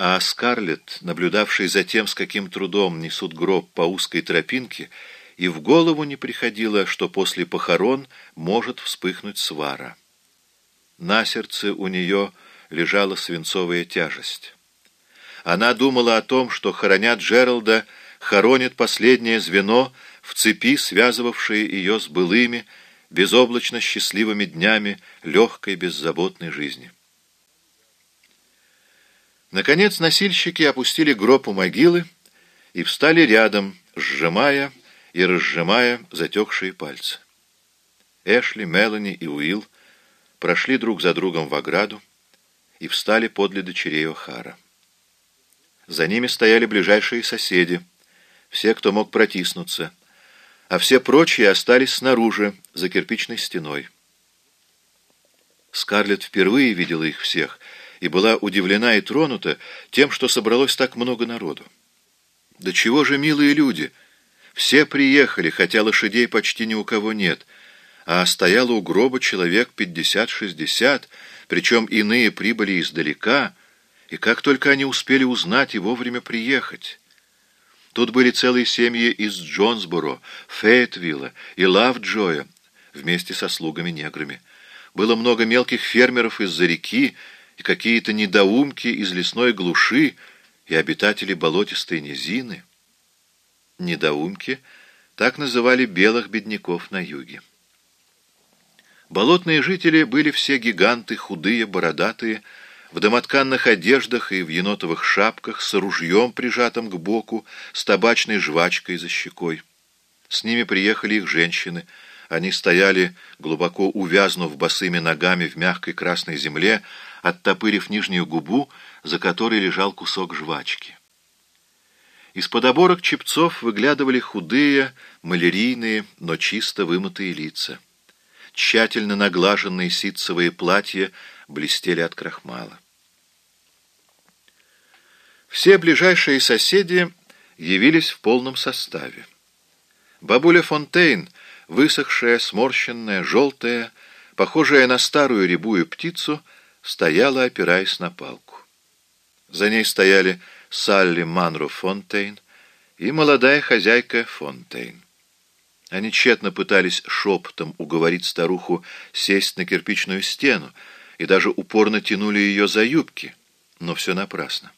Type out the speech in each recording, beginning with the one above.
А Скарлетт, наблюдавший за тем, с каким трудом несут гроб по узкой тропинке, и в голову не приходило, что после похорон может вспыхнуть свара. На сердце у нее лежала свинцовая тяжесть. Она думала о том, что хоронят Джералда, хоронит последнее звено в цепи, связывавшие ее с былыми, безоблачно счастливыми днями легкой беззаботной жизни. Наконец носильщики опустили гроб у могилы и встали рядом, сжимая и разжимая затекшие пальцы. Эшли, Мелани и Уилл прошли друг за другом в ограду и встали подле дочерей О'Хара. За ними стояли ближайшие соседи, все, кто мог протиснуться, а все прочие остались снаружи, за кирпичной стеной. Скарлетт впервые видела их всех — и была удивлена и тронута тем, что собралось так много народу. Да чего же милые люди! Все приехали, хотя лошадей почти ни у кого нет, а стояло у гроба человек пятьдесят-шестьдесят, причем иные прибыли издалека, и как только они успели узнать и вовремя приехать. Тут были целые семьи из Джонсборо, Фейтвилла и Лавджоя, вместе со слугами-неграми. Было много мелких фермеров из-за реки, и какие-то недоумки из лесной глуши и обитатели болотистой низины. Недоумки так называли белых бедняков на юге. Болотные жители были все гиганты, худые, бородатые, в домотканных одеждах и в енотовых шапках, с ружьем, прижатым к боку, с табачной жвачкой за щекой. С ними приехали их женщины. Они стояли, глубоко увязнув босыми ногами в мягкой красной земле, оттопырив нижнюю губу, за которой лежал кусок жвачки. Из-под оборок чепцов выглядывали худые, малярийные, но чисто вымытые лица. Тщательно наглаженные ситцевые платья блестели от крахмала. Все ближайшие соседи явились в полном составе. Бабуля Фонтейн, высохшая, сморщенная, желтая, похожая на старую рябую птицу, стояла, опираясь на палку. За ней стояли Салли Манро Фонтейн и молодая хозяйка Фонтейн. Они тщетно пытались шепотом уговорить старуху сесть на кирпичную стену и даже упорно тянули ее за юбки, но все напрасно.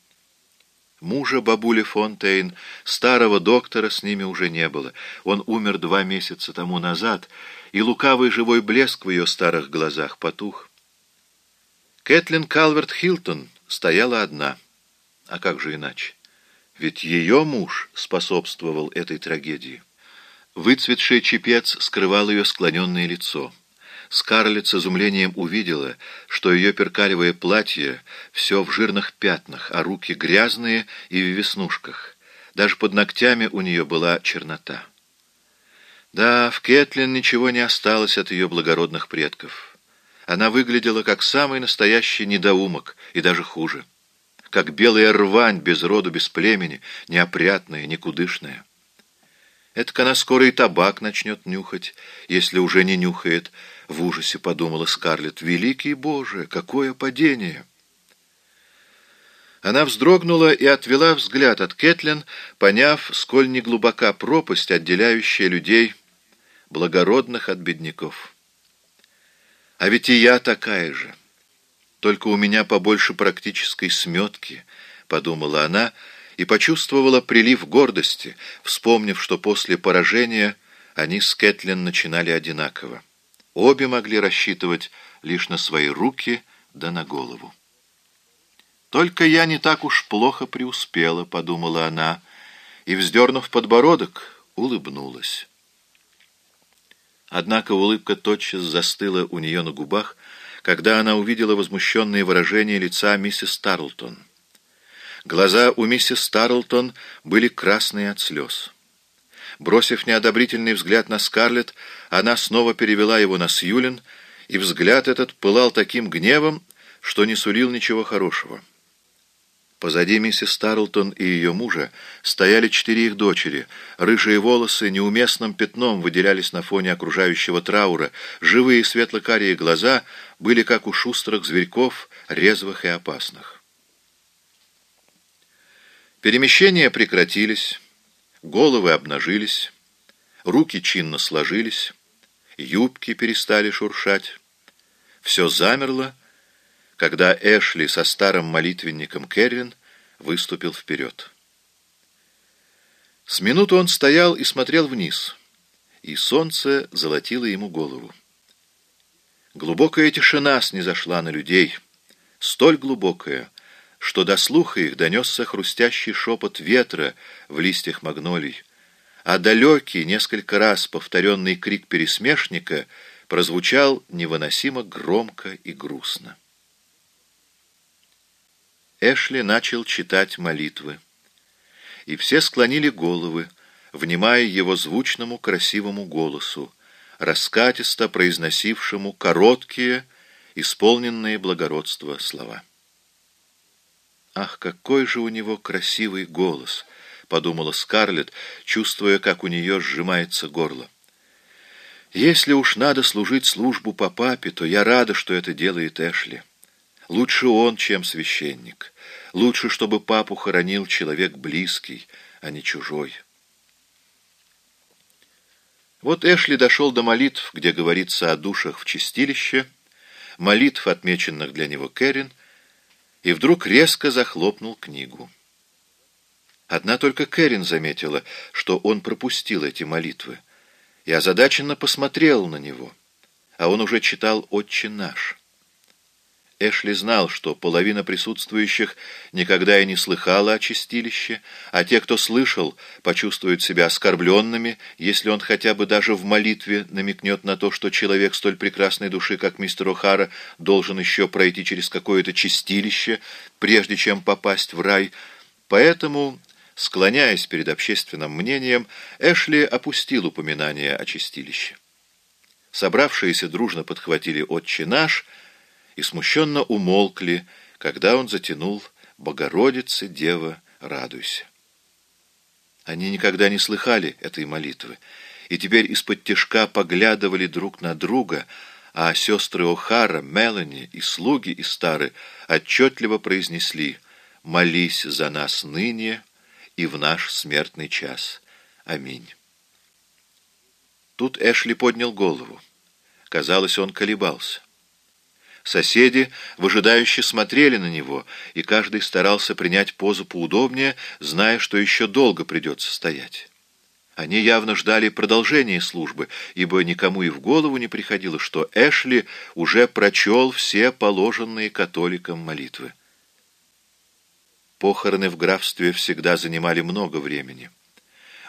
Мужа бабули Фонтейн, старого доктора, с ними уже не было. Он умер два месяца тому назад, и лукавый живой блеск в ее старых глазах потух. Кэтлин Калверт Хилтон стояла одна. А как же иначе? Ведь ее муж способствовал этой трагедии. Выцветший чепец скрывал ее склоненное лицо. Скарлетт с изумлением увидела, что ее перкалевое платье все в жирных пятнах, а руки грязные и в веснушках. Даже под ногтями у нее была чернота. Да, в Кэтлин ничего не осталось от ее благородных предков. Она выглядела как самый настоящий недоумок, и даже хуже. Как белая рвань без роду, без племени, неопрятная, никудышная. Это она скоро и табак начнет нюхать, если уже не нюхает, в ужасе подумала Скарлетт. Великий Боже, какое падение! Она вздрогнула и отвела взгляд от Кэтлин, поняв, сколь неглубока пропасть, отделяющая людей благородных от бедняков. А ведь и я такая же. Только у меня побольше практической сметки, подумала она и почувствовала прилив гордости, вспомнив, что после поражения они с Кэтлин начинали одинаково. Обе могли рассчитывать лишь на свои руки да на голову. «Только я не так уж плохо преуспела», — подумала она, и, вздернув подбородок, улыбнулась. Однако улыбка тотчас застыла у нее на губах, когда она увидела возмущенное выражение лица миссис Тарлтон. Глаза у миссис Тарлтон были красные от слез. Бросив неодобрительный взгляд на Скарлетт, она снова перевела его на Сьюлин, и взгляд этот пылал таким гневом, что не сулил ничего хорошего. Позади миссис Тарлтон и ее мужа стояли четыре их дочери. Рыжие волосы неуместным пятном выделялись на фоне окружающего траура. Живые светло-карие глаза были, как у шустрых зверьков, резвых и опасных. Перемещения прекратились, головы обнажились, руки чинно сложились, юбки перестали шуршать. Все замерло, когда Эшли со старым молитвенником Кервин выступил вперед. С минуту он стоял и смотрел вниз, и солнце золотило ему голову. Глубокая тишина снизошла на людей, столь глубокая, что до слуха их донесся хрустящий шепот ветра в листьях магнолий, а далекий, несколько раз повторенный крик пересмешника прозвучал невыносимо громко и грустно. Эшли начал читать молитвы, и все склонили головы, внимая его звучному красивому голосу, раскатисто произносившему короткие, исполненные благородства слова. «Ах, какой же у него красивый голос!» — подумала Скарлетт, чувствуя, как у нее сжимается горло. «Если уж надо служить службу по папе, то я рада, что это делает Эшли. Лучше он, чем священник. Лучше, чтобы папу хоронил человек близкий, а не чужой». Вот Эшли дошел до молитв, где говорится о душах в чистилище, молитв, отмеченных для него Кэрин, и вдруг резко захлопнул книгу. Одна только Кэрин заметила, что он пропустил эти молитвы, и озадаченно посмотрел на него, а он уже читал «Отче наш». Эшли знал, что половина присутствующих никогда и не слыхала о чистилище, а те, кто слышал, почувствуют себя оскорбленными, если он хотя бы даже в молитве намекнет на то, что человек столь прекрасной души, как мистер О'Хара, должен еще пройти через какое-то чистилище, прежде чем попасть в рай. Поэтому, склоняясь перед общественным мнением, Эшли опустил упоминание о чистилище. Собравшиеся дружно подхватили «Отче наш», и смущенно умолкли, когда он затянул «Богородица, Дева, радуйся». Они никогда не слыхали этой молитвы, и теперь из-под тяжка поглядывали друг на друга, а сестры О'Хара, Мелани и слуги и стары отчетливо произнесли «Молись за нас ныне и в наш смертный час. Аминь». Тут Эшли поднял голову. Казалось, он колебался. Соседи выжидающе смотрели на него, и каждый старался принять позу поудобнее, зная, что еще долго придется стоять. Они явно ждали продолжения службы, ибо никому и в голову не приходило, что Эшли уже прочел все положенные католикам молитвы. Похороны в графстве всегда занимали много времени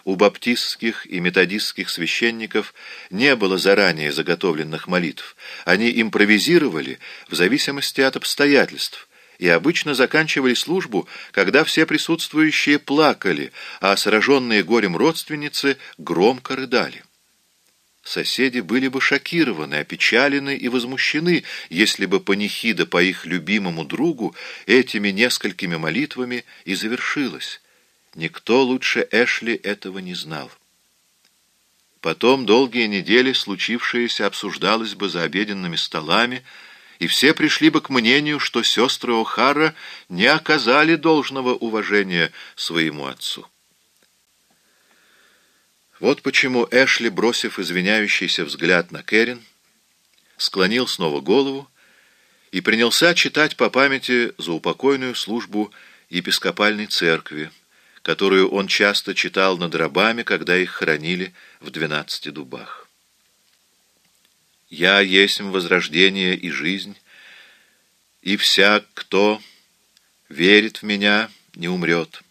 у баптистских и методистских священников не было заранее заготовленных молитв. Они импровизировали в зависимости от обстоятельств и обычно заканчивали службу, когда все присутствующие плакали, а сраженные горем родственницы громко рыдали. Соседи были бы шокированы, опечалены и возмущены, если бы панихида по их любимому другу этими несколькими молитвами и завершилась. Никто лучше Эшли этого не знал. Потом долгие недели случившееся обсуждалось бы за обеденными столами, и все пришли бы к мнению, что сестры О'Хара не оказали должного уважения своему отцу. Вот почему Эшли, бросив извиняющийся взгляд на Кэрин, склонил снова голову и принялся читать по памяти за упокойную службу епископальной церкви, которую он часто читал над рабами, когда их хранили в двенадцати дубах. «Я есть возрождение и жизнь, и всяк, кто верит в меня, не умрет».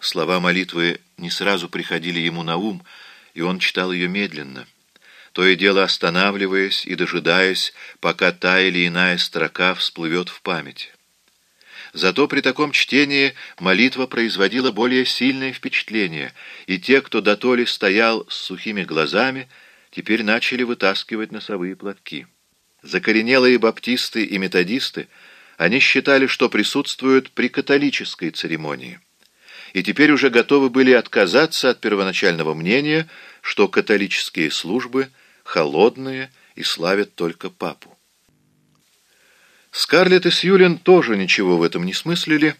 Слова молитвы не сразу приходили ему на ум, и он читал ее медленно, то и дело останавливаясь и дожидаясь, пока та или иная строка всплывет в память. Зато при таком чтении молитва производила более сильное впечатление, и те, кто дотоле стоял с сухими глазами, теперь начали вытаскивать носовые платки. Закоренелые баптисты и методисты, они считали, что присутствуют при католической церемонии, и теперь уже готовы были отказаться от первоначального мнения, что католические службы холодные и славят только папу. Скарлетт и Сьюлин тоже ничего в этом не смыслили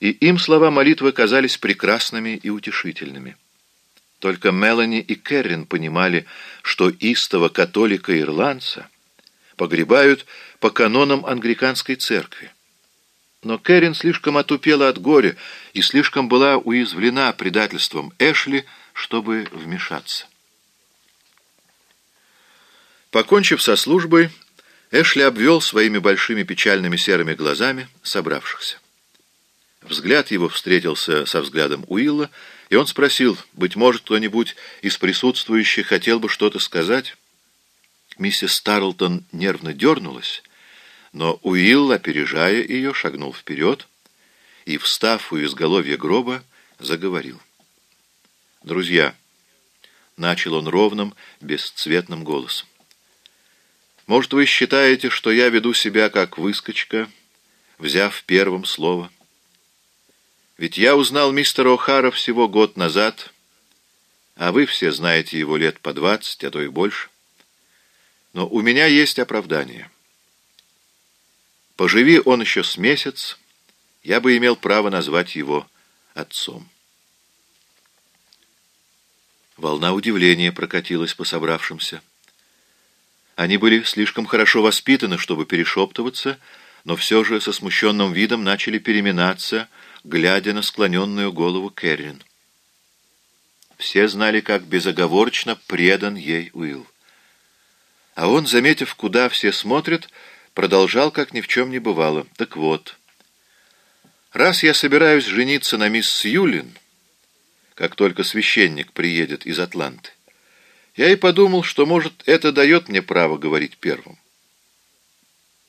и им слова молитвы казались прекрасными и утешительными. Только Мелани и Керрин понимали, что истого католика-ирландца погребают по канонам англиканской церкви. Но Кэрин слишком отупела от горя и слишком была уязвлена предательством Эшли, чтобы вмешаться. Покончив со службой, Эшли обвел своими большими печальными серыми глазами собравшихся. Взгляд его встретился со взглядом Уилла, и он спросил, быть может, кто-нибудь из присутствующих хотел бы что-то сказать? Миссис Старлтон нервно дернулась, но Уилл, опережая ее, шагнул вперед и, встав у изголовья гроба, заговорил. «Друзья», — начал он ровным, бесцветным голосом, «может, вы считаете, что я веду себя как выскочка, взяв первым слово? Ведь я узнал мистера О'Хара всего год назад, а вы все знаете его лет по двадцать, а то и больше. Но у меня есть оправдание». Поживи он еще с месяц, я бы имел право назвать его отцом. Волна удивления прокатилась по собравшимся. Они были слишком хорошо воспитаны, чтобы перешептываться, но все же со смущенным видом начали переминаться, глядя на склоненную голову Кэррин. Все знали, как безоговорочно предан ей Уилл. А он, заметив, куда все смотрят, продолжал, как ни в чем не бывало. Так вот, раз я собираюсь жениться на мисс Сьюлин, как только священник приедет из Атланты, я и подумал, что, может, это дает мне право говорить первым.